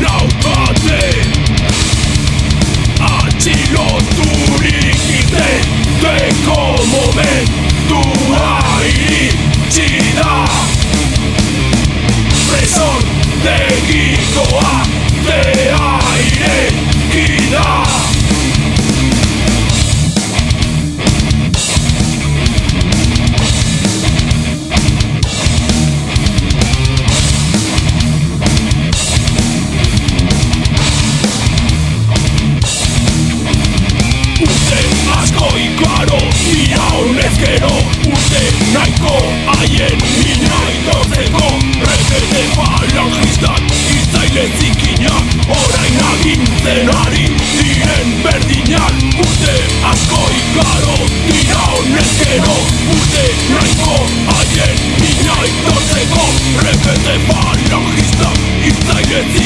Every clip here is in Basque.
no! Gertatzen ari diren berdinak Urte asko ikaro dira honezkero Urte nahiko haien minaik dortzeko Repete falangistak irtzaiketzi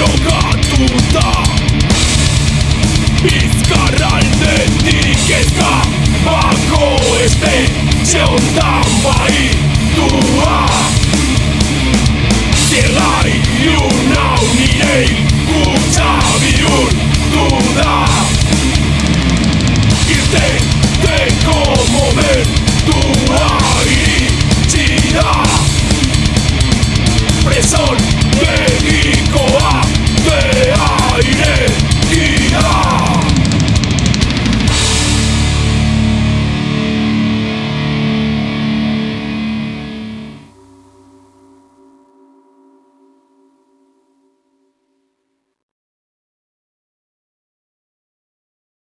jokatuta god, you stop. It's got alright, it's